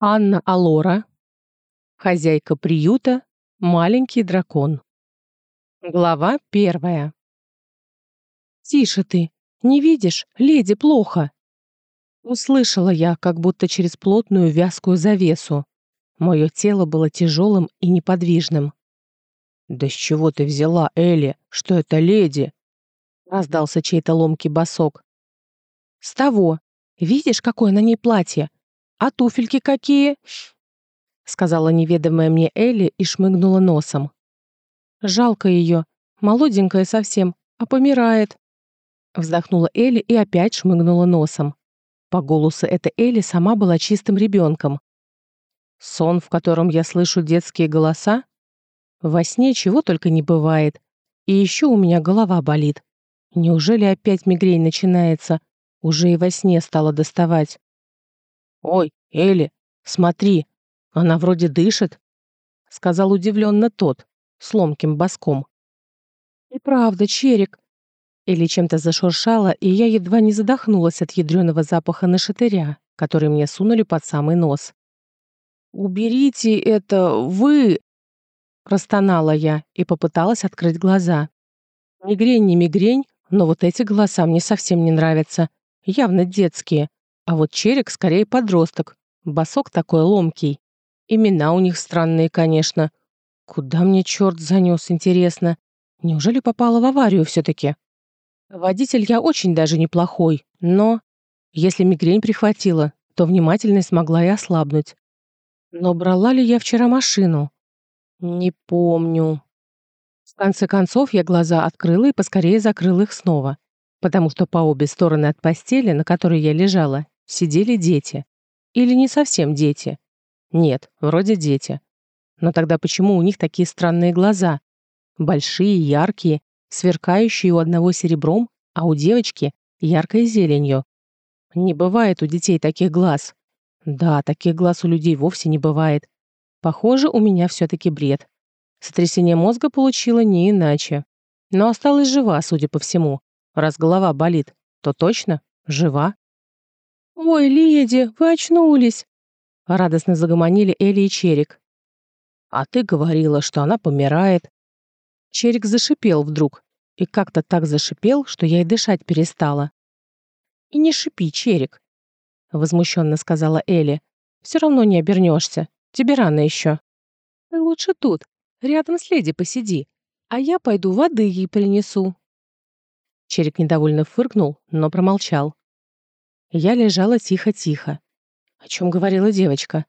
Анна Алора, хозяйка приюта, маленький дракон. Глава первая. «Тише ты! Не видишь? Леди плохо!» Услышала я, как будто через плотную вязкую завесу. Мое тело было тяжелым и неподвижным. «Да с чего ты взяла, Элли? Что это леди?» Раздался чей-то ломкий босок. «С того! Видишь, какое на ней платье? «А туфельки какие?» сказала неведомая мне Элли и шмыгнула носом. «Жалко ее, молоденькая совсем, а помирает». Вздохнула Элли и опять шмыгнула носом. По голосу эта Элли сама была чистым ребенком. Сон, в котором я слышу детские голоса? Во сне чего только не бывает. И еще у меня голова болит. Неужели опять мигрень начинается? Уже и во сне стала доставать. «Ой, Элли, смотри, она вроде дышит», — сказал удивленно тот, с ломким боском. «И правда, черик». Элли чем-то зашуршала, и я едва не задохнулась от ядреного запаха нашатыря, который мне сунули под самый нос. «Уберите это, вы!» Простонала я и попыталась открыть глаза. Мигрень не мигрень, но вот эти голоса мне совсем не нравятся. Явно детские. А вот Черик скорее подросток. Босок такой ломкий. Имена у них странные, конечно. Куда мне черт занес, интересно? Неужели попала в аварию все-таки? Водитель я очень даже неплохой, но... Если мигрень прихватила, то внимательность могла и ослабнуть. Но брала ли я вчера машину? Не помню. В конце концов, я глаза открыла и поскорее закрыла их снова, потому что по обе стороны от постели, на которой я лежала, сидели дети. Или не совсем дети. Нет, вроде дети. Но тогда почему у них такие странные глаза? Большие, яркие, сверкающие у одного серебром, а у девочки яркой зеленью. Не бывает у детей таких глаз. Да, таких глаз у людей вовсе не бывает. Похоже, у меня все-таки бред. Сотрясение мозга получила не иначе. Но осталась жива, судя по всему. Раз голова болит, то точно жива. «Ой, леди, вы очнулись!» Радостно загомонили Элли и Черик. «А ты говорила, что она помирает». Черик зашипел вдруг, и как-то так зашипел, что я и дышать перестала. «И не шипи, Черик», — возмущенно сказала Элли. «Все равно не обернешься. Тебе рано еще». «Ты лучше тут, рядом с леди посиди, а я пойду воды ей принесу». Черик недовольно фыркнул, но промолчал. Я лежала тихо-тихо. О чем говорила девочка?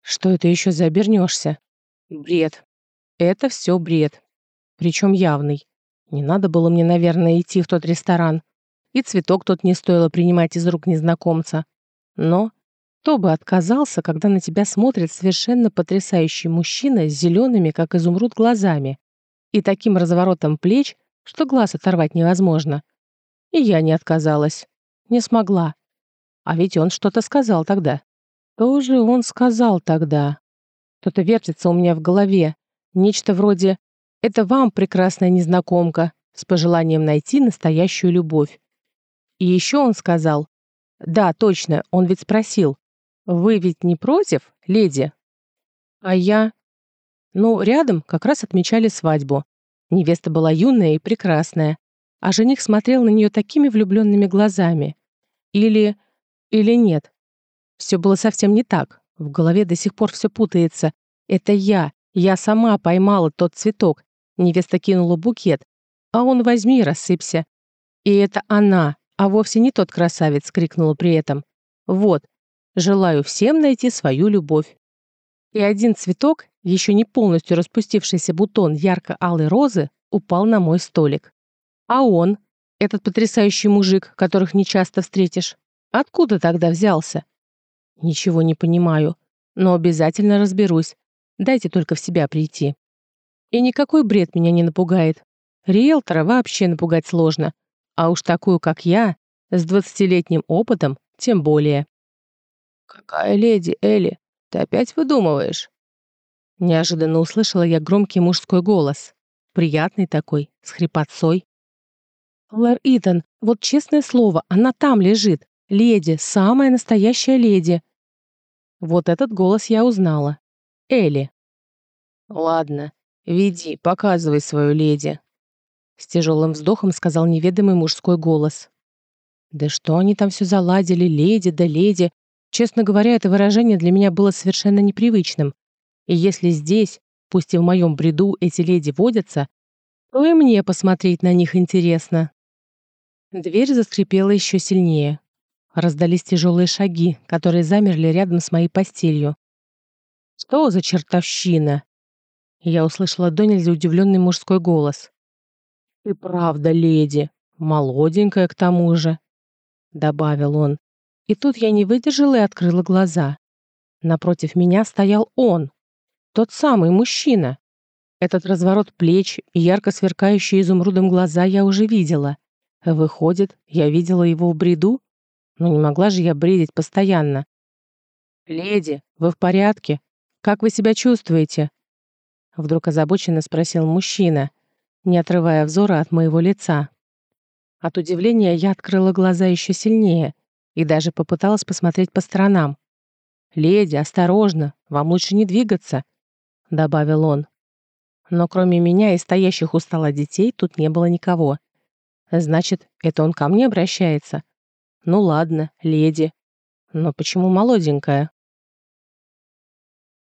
Что это еще за обернешься? Бред. Это все бред. Причем явный. Не надо было мне, наверное, идти в тот ресторан. И цветок тот не стоило принимать из рук незнакомца. Но кто бы отказался, когда на тебя смотрит совершенно потрясающий мужчина с зелеными, как изумруд, глазами и таким разворотом плеч, что глаз оторвать невозможно. И я не отказалась. Не смогла. А ведь он что-то сказал тогда. Что же он сказал тогда? Что-то вертится у меня в голове. Нечто вроде «Это вам, прекрасная незнакомка», с пожеланием найти настоящую любовь. И еще он сказал «Да, точно, он ведь спросил, вы ведь не против, леди?» А я... Ну, рядом как раз отмечали свадьбу. Невеста была юная и прекрасная, а жених смотрел на нее такими влюбленными глазами. Или или нет? Все было совсем не так. В голове до сих пор все путается. Это я. Я сама поймала тот цветок. Невеста кинула букет. А он возьми и рассыпься. И это она, а вовсе не тот красавец, крикнула при этом. Вот. Желаю всем найти свою любовь. И один цветок, еще не полностью распустившийся бутон ярко-алой розы, упал на мой столик. А он, этот потрясающий мужик, которых не часто встретишь, Откуда тогда взялся? Ничего не понимаю, но обязательно разберусь. Дайте только в себя прийти. И никакой бред меня не напугает. Риэлтора вообще напугать сложно. А уж такую, как я, с двадцатилетним опытом, тем более. «Какая леди, Элли? Ты опять выдумываешь?» Неожиданно услышала я громкий мужской голос. Приятный такой, с хрипотцой. «Лэр Итан, вот честное слово, она там лежит. Леди, самая настоящая леди. Вот этот голос я узнала. Элли. «Ладно, веди, показывай свою леди», — с тяжелым вздохом сказал неведомый мужской голос. Да что они там все заладили, леди да леди. Честно говоря, это выражение для меня было совершенно непривычным. И если здесь, пусть и в моем бреду, эти леди водятся, то и мне посмотреть на них интересно. Дверь заскрипела еще сильнее. Раздались тяжелые шаги, которые замерли рядом с моей постелью. «Что за чертовщина?» Я услышала до нельзя удивленный мужской голос. «И правда, леди, молоденькая к тому же», — добавил он. И тут я не выдержала и открыла глаза. Напротив меня стоял он, тот самый мужчина. Этот разворот плеч и ярко сверкающие изумрудом глаза я уже видела. Выходит, я видела его в бреду? Но не могла же я бредить постоянно. «Леди, вы в порядке? Как вы себя чувствуете?» Вдруг озабоченно спросил мужчина, не отрывая взора от моего лица. От удивления я открыла глаза еще сильнее и даже попыталась посмотреть по сторонам. «Леди, осторожно, вам лучше не двигаться», — добавил он. Но кроме меня и стоящих у стола детей тут не было никого. Значит, это он ко мне обращается? Ну ладно, леди. Но почему молоденькая?